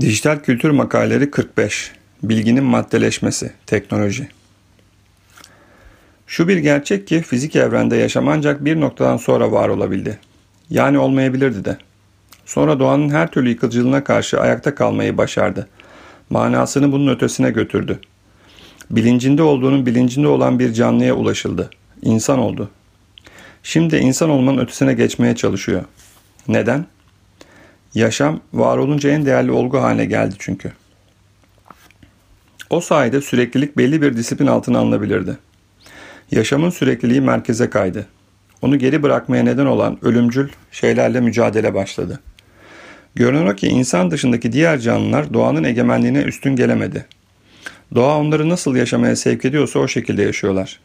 Dijital Kültür Makaleleri 45 Bilginin Maddeleşmesi Teknoloji Şu bir gerçek ki fizik evrende yaşam ancak bir noktadan sonra var olabildi. Yani olmayabilirdi de. Sonra doğanın her türlü yıkıcılığına karşı ayakta kalmayı başardı. Manasını bunun ötesine götürdü. Bilincinde olduğunun bilincinde olan bir canlıya ulaşıldı. İnsan oldu. Şimdi insan olmanın ötesine geçmeye çalışıyor. Neden? Yaşam var olunca en değerli olgu haline geldi çünkü. O sayede süreklilik belli bir disiplin altına alınabilirdi. Yaşamın sürekliliği merkeze kaydı. Onu geri bırakmaya neden olan ölümcül şeylerle mücadele başladı. Görünen o ki insan dışındaki diğer canlılar doğanın egemenliğine üstün gelemedi. Doğa onları nasıl yaşamaya sevk ediyorsa o şekilde yaşıyorlar.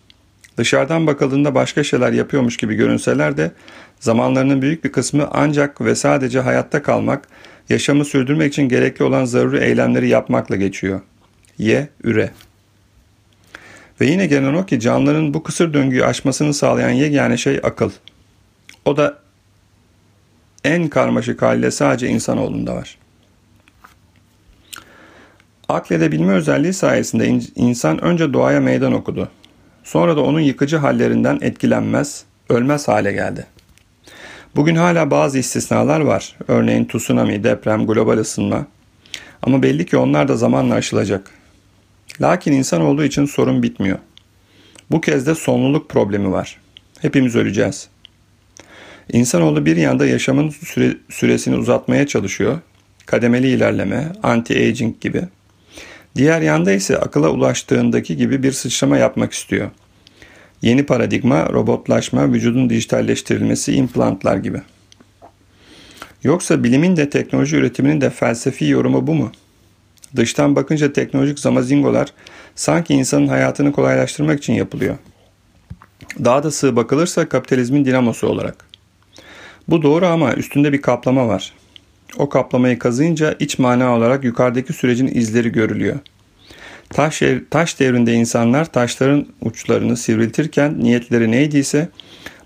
Dışarıdan bakıldığında başka şeyler yapıyormuş gibi görünseler de zamanlarının büyük bir kısmı ancak ve sadece hayatta kalmak, yaşamı sürdürmek için gerekli olan zaruri eylemleri yapmakla geçiyor. Ye, üre. Ve yine gelen o ki canlıların bu kısır döngüyü aşmasını sağlayan yegane şey akıl. O da en karmaşık haliyle sadece insanoğlunda var. Akledebilme özelliği sayesinde insan önce doğaya meydan okudu. Sonra da onun yıkıcı hallerinden etkilenmez, ölmez hale geldi. Bugün hala bazı istisnalar var. Örneğin tsunami, deprem, global ısınma. Ama belli ki onlar da zamanla aşılacak. Lakin insan olduğu için sorun bitmiyor. Bu kez de sonluluk problemi var. Hepimiz öleceğiz. İnsanoğlu bir yanda yaşamın süre, süresini uzatmaya çalışıyor. Kademeli ilerleme, anti-aging gibi. Diğer yanda ise akıla ulaştığındaki gibi bir sıçrama yapmak istiyor. Yeni paradigma, robotlaşma, vücudun dijitalleştirilmesi, implantlar gibi. Yoksa bilimin de teknoloji üretiminin de felsefi yorumu bu mu? Dıştan bakınca teknolojik zamazingolar sanki insanın hayatını kolaylaştırmak için yapılıyor. Daha da sığ bakılırsa kapitalizmin dinamosu olarak. Bu doğru ama üstünde bir kaplama var. O kaplamayı kazıyınca iç mana olarak yukarıdaki sürecin izleri görülüyor. Taş, taş devrinde insanlar taşların uçlarını sivriltirken niyetleri neydiyse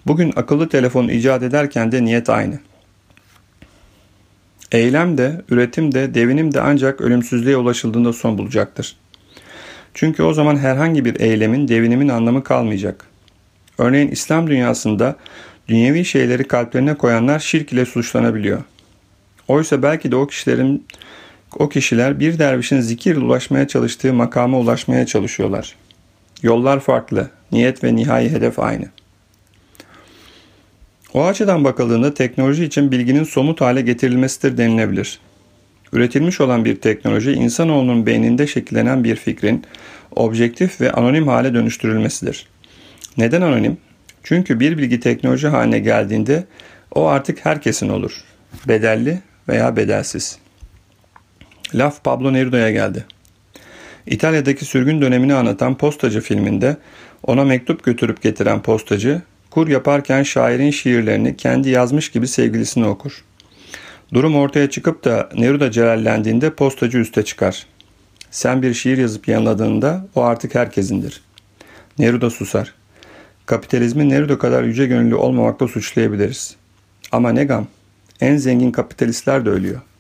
bugün akıllı telefon icat ederken de niyet aynı. Eylem de, üretim de, devinim de ancak ölümsüzlüğe ulaşıldığında son bulacaktır. Çünkü o zaman herhangi bir eylemin, devinimin anlamı kalmayacak. Örneğin İslam dünyasında dünyevi şeyleri kalplerine koyanlar şirk ile suçlanabiliyor. Oysa belki de o kişilerin o kişiler bir dervişin zikir ulaşmaya çalıştığı makama ulaşmaya çalışıyorlar. Yollar farklı, niyet ve nihai hedef aynı. O açıdan bakıldığında teknoloji için bilginin somut hale getirilmesidir denilebilir. Üretilmiş olan bir teknoloji insanoğlunun beyninde şekillenen bir fikrin objektif ve anonim hale dönüştürülmesidir. Neden anonim? Çünkü bir bilgi teknoloji haline geldiğinde o artık herkesin olur. Bedelli veya bedelsiz. Laf Pablo Neruda'ya geldi. İtalya'daki sürgün dönemini anlatan Postacı filminde ona mektup götürüp getiren postacı, kur yaparken şairin şiirlerini kendi yazmış gibi sevgilisine okur. Durum ortaya çıkıp da Neruda celallendiğinde postacı üste çıkar. Sen bir şiir yazıp yanladığında o artık herkesindir. Neruda susar. Kapitalizmi Neruda kadar yüce gönüllü olmamakla suçlayabiliriz. Ama ne gam, en zengin kapitalistler de ölüyor.''